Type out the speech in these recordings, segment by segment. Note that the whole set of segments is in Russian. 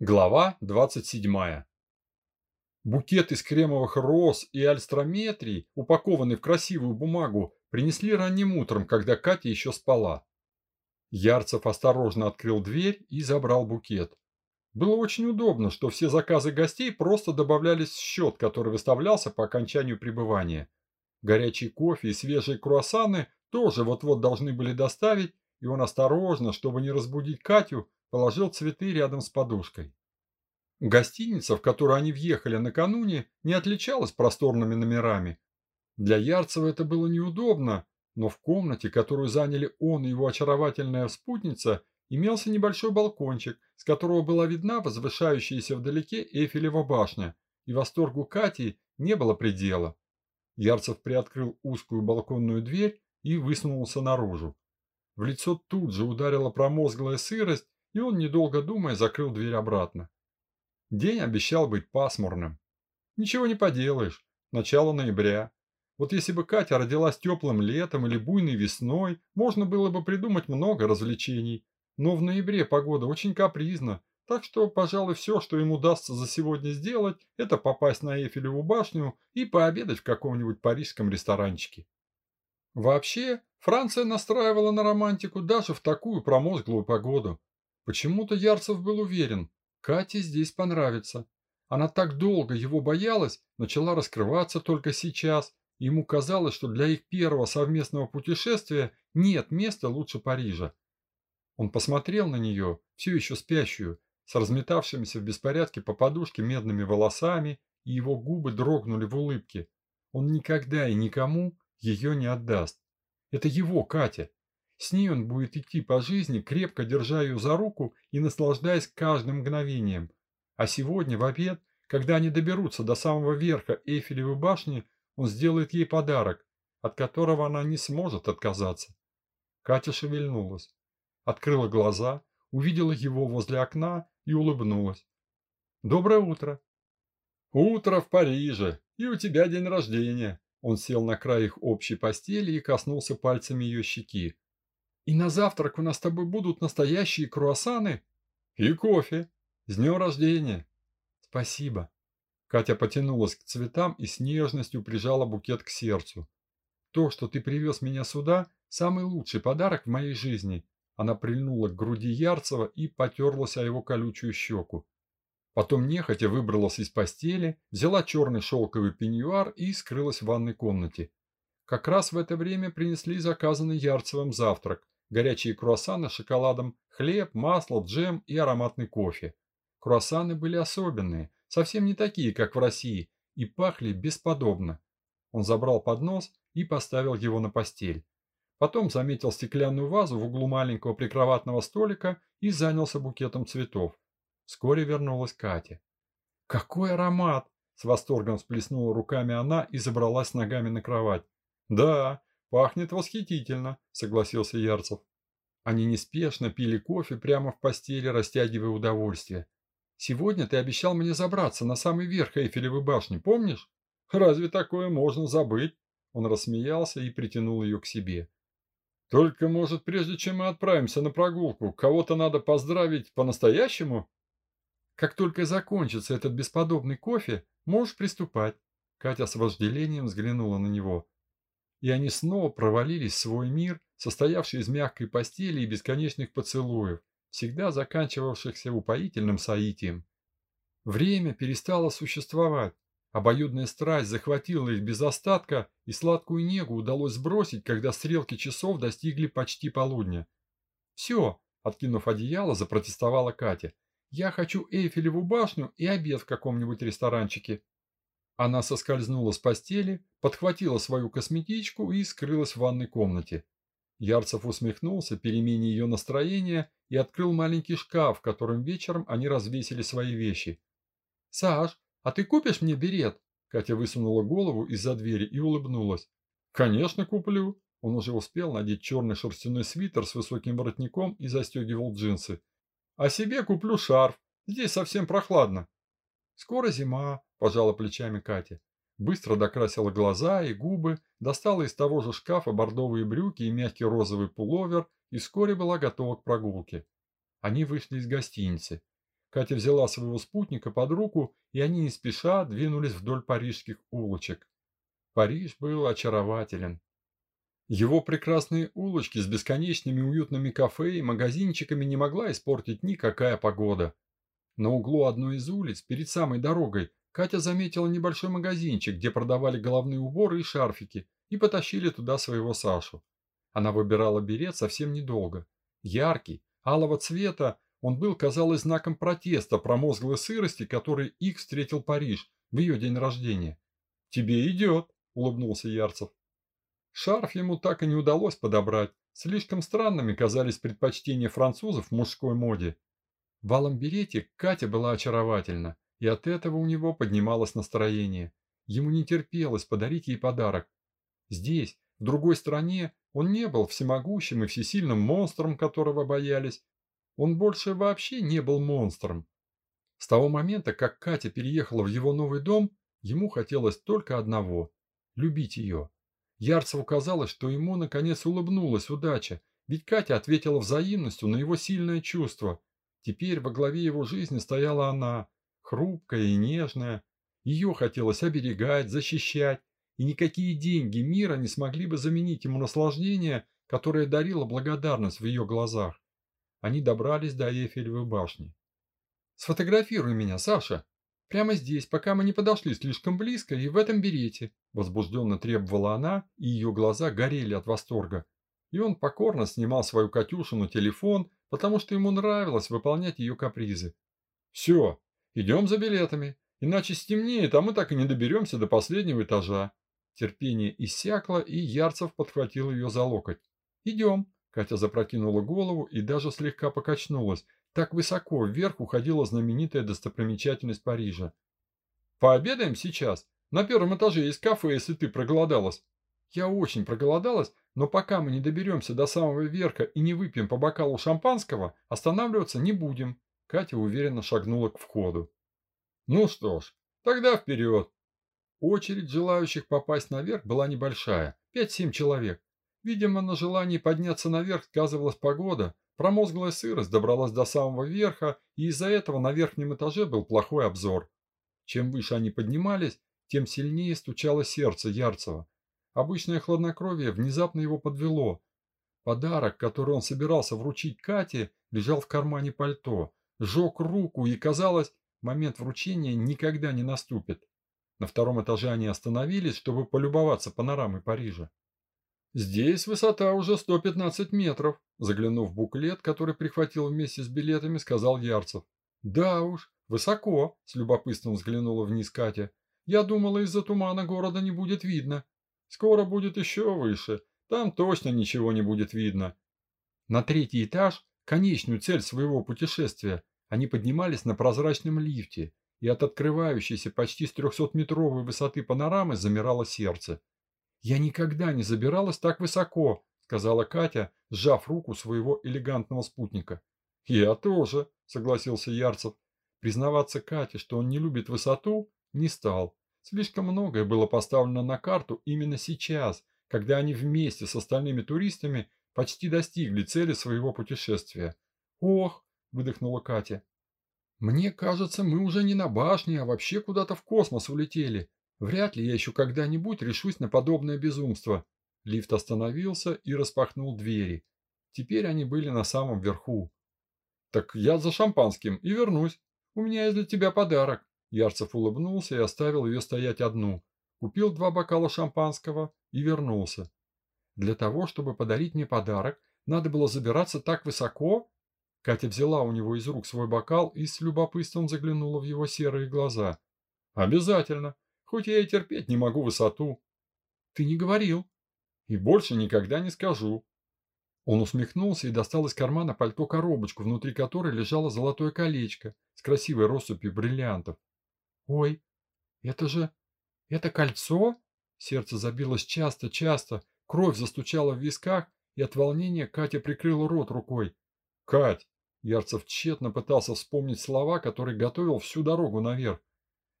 Глава 27. Букет из кремовых роз и альстрометрий, упакованный в красивую бумагу, принесли ранним утром, когда Катя еще спала. Ярцев осторожно открыл дверь и забрал букет. Было очень удобно, что все заказы гостей просто добавлялись в счет, который выставлялся по окончанию пребывания. Горячий кофе и свежие круассаны тоже вот-вот должны были доставить, и он осторожно, чтобы не разбудить Катю, положил цветы рядом с подушкой. Гостиница, в которую они въехали накануне, не отличалась просторными номерами. Для Ярцева это было неудобно, но в комнате, которую заняли он и его очаровательная спутница, имелся небольшой балкончик, с которого была видна возвышающаяся вдалеке Эйфелева башня, и восторгу Кати не было предела. Ярцев приоткрыл узкую балконную дверь и высунулся наружу. В лицо тут же ударила промозглая сырость, и он, недолго думая, закрыл дверь обратно. День обещал быть пасмурным. Ничего не поделаешь, начало ноября. Вот если бы Катя родилась теплым летом или буйной весной, можно было бы придумать много развлечений. Но в ноябре погода очень капризна, так что, пожалуй, все, что им удастся за сегодня сделать, это попасть на Эйфелеву башню и пообедать в каком-нибудь парижском ресторанчике. Вообще, Франция настраивала на романтику даже в такую промозглую погоду. Почему-то Ярцев был уверен, Кате здесь понравится. Она так долго его боялась, начала раскрываться только сейчас. Ему казалось, что для их первого совместного путешествия нет места лучше Парижа. Он посмотрел на нее, все еще спящую, с разметавшимися в беспорядке по подушке медными волосами, и его губы дрогнули в улыбке. Он никогда и никому ее не отдаст. Это его Катя, с ней он будет идти по жизни, крепко держа ее за руку и наслаждаясь каждым мгновением. А сегодня, в обед, когда они доберутся до самого верха Эйфелевой башни, он сделает ей подарок, от которого она не сможет отказаться. Катя шевельнулась, открыла глаза, увидела его возле окна и улыбнулась. «Доброе утро!» «Утро в Париже, и у тебя день рождения!» Он сел на край их общей постели и коснулся пальцами ее щеки. И на завтрак у нас с тобой будут настоящие круассаны и кофе. С днем рождения. Спасибо. Катя потянулась к цветам и с нежностью прижала букет к сердцу. То, что ты привез меня сюда, самый лучший подарок в моей жизни. Она прильнула к груди Ярцева и потерлась о его колючую щеку. Потом нехотя выбралась из постели, взяла черный шелковый пеньюар и скрылась в ванной комнате. Как раз в это время принесли заказанный Ярцевым завтрак горячие круассаны с шоколадом, хлеб, масло, джем и ароматный кофе. Круассаны были особенные, совсем не такие, как в России, и пахли бесподобно. Он забрал поднос и поставил его на постель. Потом заметил стеклянную вазу в углу маленького прикроватного столика и занялся букетом цветов. Вскоре вернулась Катя. «Какой аромат!» – с восторгом сплеснула руками она и забралась ногами на кровать. «Да, «Пахнет восхитительно», – согласился Ярцев. Они неспешно пили кофе прямо в постели, растягивая удовольствие. «Сегодня ты обещал мне забраться на самый верх Эйфелевой башни, помнишь? Разве такое можно забыть?» Он рассмеялся и притянул ее к себе. «Только, может, прежде чем мы отправимся на прогулку, кого-то надо поздравить по-настоящему?» «Как только закончится этот бесподобный кофе, можешь приступать». Катя с вожделением взглянула на него и они снова провалились в свой мир, состоявший из мягкой постели и бесконечных поцелуев, всегда заканчивавшихся упоительным соитием. Время перестало существовать. Обоюдная страсть захватила их без остатка, и сладкую негу удалось сбросить, когда стрелки часов достигли почти полудня. «Все», — откинув одеяло, запротестовала Катя. «Я хочу Эйфелеву башню и обед в каком-нибудь ресторанчике». Она соскользнула с постели, подхватила свою косметичку и скрылась в ванной комнате. Ярцев усмехнулся перемене ее настроения и открыл маленький шкаф, в котором вечером они развесили свои вещи. «Саш, а ты купишь мне берет?» Катя высунула голову из-за двери и улыбнулась. «Конечно куплю». Он уже успел надеть черный шерстяной свитер с высоким воротником и застегивал джинсы. «А себе куплю шарф. Здесь совсем прохладно». «Скоро зима», – пожала плечами Катя. Быстро докрасила глаза и губы, достала из того же шкафа бордовые брюки и мягкий розовый пуловер и вскоре была готова к прогулке. Они вышли из гостиницы. Катя взяла своего спутника под руку, и они не спеша двинулись вдоль парижских улочек. Париж был очарователен. Его прекрасные улочки с бесконечными уютными кафе и магазинчиками не могла испортить никакая погода. На углу одной из улиц, перед самой дорогой, Катя заметила небольшой магазинчик, где продавали головные уборы и шарфики, и потащили туда своего Сашу. Она выбирала берет совсем недолго. Яркий, алого цвета, он был, казалось, знаком протеста промозглой сырости, которой их встретил Париж в ее день рождения. «Тебе идет», – улыбнулся Ярцев. Шарф ему так и не удалось подобрать. Слишком странными казались предпочтения французов в мужской моде. В алом берете Катя была очаровательна, и от этого у него поднималось настроение. Ему не терпелось подарить ей подарок. Здесь, в другой стране, он не был всемогущим и всесильным монстром, которого боялись. Он больше вообще не был монстром. С того момента, как Катя переехала в его новый дом, ему хотелось только одного – любить ее. Ярцеву казалось, что ему наконец улыбнулась удача, ведь Катя ответила взаимностью на его сильное чувство. Теперь во главе его жизни стояла она, хрупкая и нежная. Ее хотелось оберегать, защищать, и никакие деньги мира не смогли бы заменить ему наслаждение, которое дарило благодарность в ее глазах. Они добрались до Эйфелевой башни. «Сфотографируй меня, Саша!» Прямо здесь, пока мы не подошли слишком близко и в этом берете, возбужденно требовала она, и ее глаза горели от восторга. И он покорно снимал свою Катюшу на телефон, потому что ему нравилось выполнять ее капризы. «Все, идем за билетами, иначе стемнеет, а мы так и не доберемся до последнего этажа». Терпение иссякло, и Ярцев подхватил ее за локоть. «Идем». Катя запрокинула голову и даже слегка покачнулась, так высоко вверх уходила знаменитая достопримечательность Парижа. «Пообедаем сейчас? На первом этаже есть кафе, если ты проголодалась». «Я очень проголодалась, но пока мы не доберемся до самого верха и не выпьем по бокалу шампанского, останавливаться не будем». Катя уверенно шагнула к входу. «Ну что ж, тогда вперед!» Очередь желающих попасть наверх была небольшая, 5-7 человек. Видимо, на желании подняться наверх сказывалась погода, Промозглая сырость добралась до самого верха, и из-за этого на верхнем этаже был плохой обзор. Чем выше они поднимались, тем сильнее стучало сердце Ярцева. Обычное хладнокровие внезапно его подвело. Подарок, который он собирался вручить Кате, лежал в кармане пальто, сжег руку и, казалось, момент вручения никогда не наступит. На втором этаже они остановились, чтобы полюбоваться панорамой Парижа. Здесь высота уже 115 метров, заглянув в буклет, который прихватил вместе с билетами, сказал Ярцев. Да уж, высоко, с любопытством взглянула вниз Катя. Я думала, из-за тумана города не будет видно. Скоро будет еще выше, там точно ничего не будет видно. На третий этаж, конечную цель своего путешествия, они поднимались на прозрачном лифте, и от открывающейся почти с 300-метровой высоты панорамы замирало сердце. «Я никогда не забиралась так высоко», – сказала Катя, сжав руку своего элегантного спутника. «Я тоже», – согласился Ярцев. Признаваться Кате, что он не любит высоту, не стал. Слишком многое было поставлено на карту именно сейчас, когда они вместе с остальными туристами почти достигли цели своего путешествия. «Ох!» – выдохнула Катя. «Мне кажется, мы уже не на башне, а вообще куда-то в космос улетели. Вряд ли я еще когда-нибудь решусь на подобное безумство. Лифт остановился и распахнул двери. Теперь они были на самом верху. «Так я за шампанским и вернусь. У меня есть для тебя подарок». Ярцев улыбнулся и оставил ее стоять одну. Купил два бокала шампанского и вернулся. Для того, чтобы подарить мне подарок, надо было забираться так высоко? Катя взяла у него из рук свой бокал и с любопытством заглянула в его серые глаза. «Обязательно хоть я и терпеть не могу высоту. Ты не говорил. И больше никогда не скажу. Он усмехнулся и достал из кармана пальто коробочку, внутри которой лежало золотое колечко с красивой россыпью бриллиантов. Ой, это же... это кольцо? Сердце забилось часто-часто, кровь застучала в висках, и от волнения Катя прикрыла рот рукой. «Кать!» Ярцев тщетно пытался вспомнить слова, которые готовил всю дорогу наверх.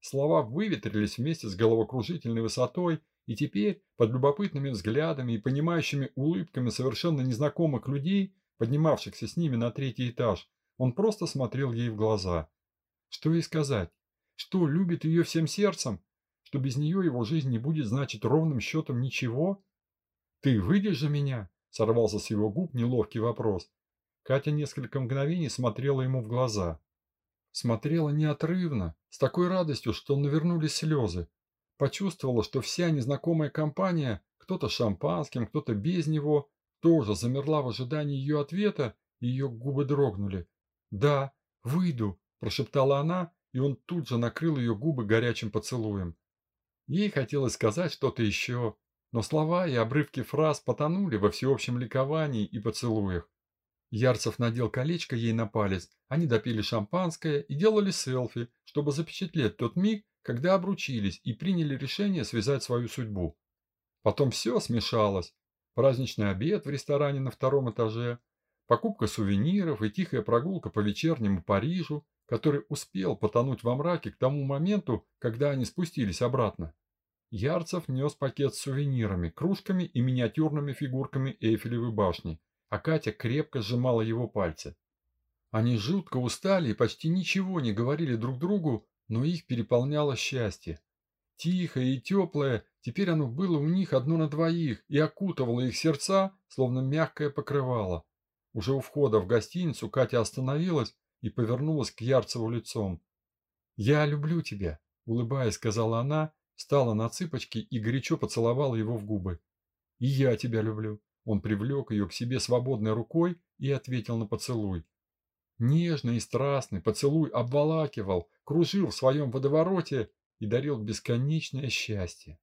Слова выветрились вместе с головокружительной высотой, и теперь, под любопытными взглядами и понимающими улыбками совершенно незнакомых людей, поднимавшихся с ними на третий этаж, он просто смотрел ей в глаза. Что ей сказать? Что, любит ее всем сердцем? Что без нее его жизнь не будет значить ровным счетом ничего? «Ты выйдешь за меня?» – сорвался с его губ неловкий вопрос. Катя несколько мгновений смотрела ему в глаза. Смотрела неотрывно, с такой радостью, что навернулись слезы. Почувствовала, что вся незнакомая компания, кто-то шампанским, кто-то без него, тоже замерла в ожидании ее ответа, и ее губы дрогнули. «Да, выйду», – прошептала она, и он тут же накрыл ее губы горячим поцелуем. Ей хотелось сказать что-то еще, но слова и обрывки фраз потонули во всеобщем ликовании и поцелуях. Ярцев надел колечко ей на палец, они допили шампанское и делали селфи, чтобы запечатлеть тот миг, когда обручились и приняли решение связать свою судьбу. Потом все смешалось. Праздничный обед в ресторане на втором этаже, покупка сувениров и тихая прогулка по вечернему Парижу, который успел потонуть во мраке к тому моменту, когда они спустились обратно. Ярцев нес пакет с сувенирами, кружками и миниатюрными фигурками Эйфелевой башни, а Катя крепко сжимала его пальцы. Они жутко устали и почти ничего не говорили друг другу, но их переполняло счастье. Тихое и теплое, теперь оно было у них одно на двоих и окутывало их сердца, словно мягкое покрывало. Уже у входа в гостиницу Катя остановилась и повернулась к Ярцеву лицом. «Я люблю тебя», – улыбаясь, сказала она встала на цыпочки и горячо поцеловала его в губы. «И я тебя люблю». Он привлек ее к себе свободной рукой и ответил на поцелуй. Нежный и страстный поцелуй обволакивал, кружил в своем водовороте и дарил бесконечное счастье.